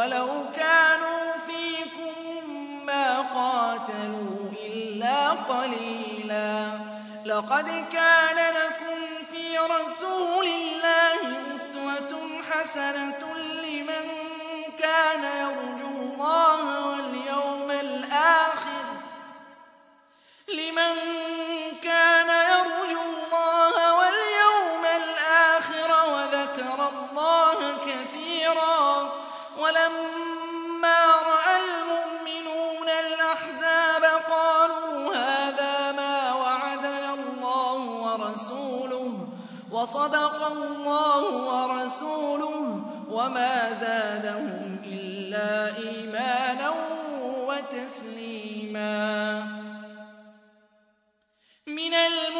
وَلَوْ كَانُوا فِيكُم مَّا قَاتَلُوا إِلَّا قَلِيلًا. لَّقَدْ كَانَ لَكُمْ فِي رَسُولِ اللَّهِ أُسْوَةٌ حَسَنَةٌ وصدق الله ورسوله وما زادهم إلا إيمانا وتسليما. من المؤمنين